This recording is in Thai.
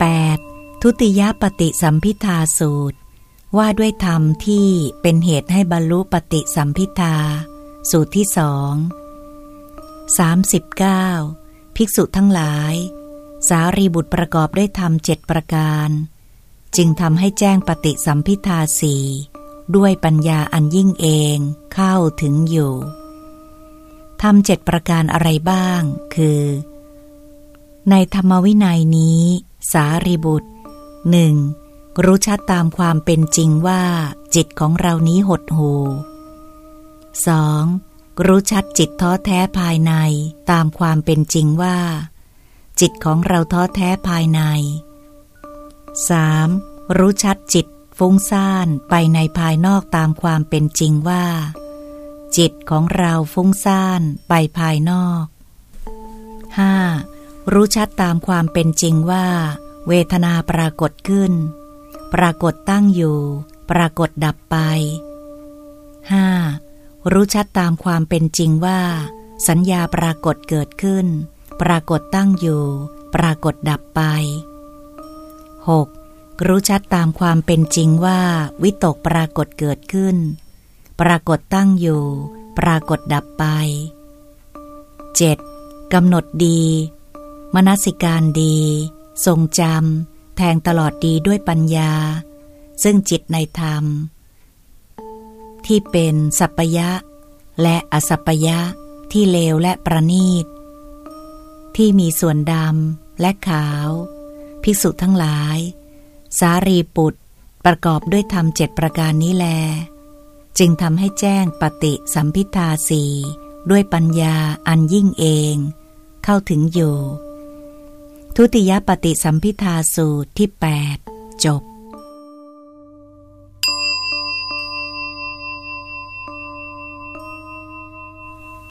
8. ทุติยปฏิสัมพิทาสูตร ว่าด้วยธรรมที่เป็นเหตุให้บรรลุปฏิสัมพิทา สูตรที่สอง 39. ภิกษุทั้งหลาย สารีบุตรประกอบด้วยธรรมเจ็ดประการ จึงทำให้แจ้งปฏิสัมพิทาสีด้วยปัญญาอันยิ่งเองเข้าถึงอยู่ทำเจ็ดประการอะไรบ้าง คือ ในธรรมวินัยนี้ สารีบุตรหนึ่งรู้ชัดตามความเป็นจริงว่า จิตของเรานี้หดหู 2. รู้ชัดจิตท้อแท้ภายในตามความเป็นจริงว่า จิตของเราท้อแท้ภายใน 3. รู้ชัดจิตฟุ้งซ่านไปในภายนอกตามความเป็นจริงว่า จิตของเราฟุ้งซ่านไปภายนอก 5. รู้ชัดตามความเป็นจริงว่า เวทนาปรากฏขึ้น ปรากฏตั้งอยู่ ปรากฏดับไป 5. รู้ชัดตามความเป็นจริงว่า สัญญาปรากฏเกิดขึ้น ปรากฏตั้งอยู่ ปรากฏดับไป 6. รู้ชัดตามความเป็นจริงว่า วิตกปรากฏเกิดขึ้น ปรากฏตั้งอยู่ ปรากฏดับไป 7. กำหนดดี มนสิการดี ทรงจำแทงตลอดดีด้วยปัญญา ซึ่งจิตในธรรม ที่เป็นสัพยะ และอสัพยะที่เลวและประณีต ที่มีส่วนดำและขาว ภิกษุทั้งหลาย สารีปุตรประกอบด้วยธรรมเจ็ดประการนี้แล จึงทำให้แจ้งปฏิสัมพิทาสีด้วยปัญญาอันยิ่งเอง เข้าถึงอยู่ ทุติยปฏิสัมพิทาสูตรที่ 8 จบ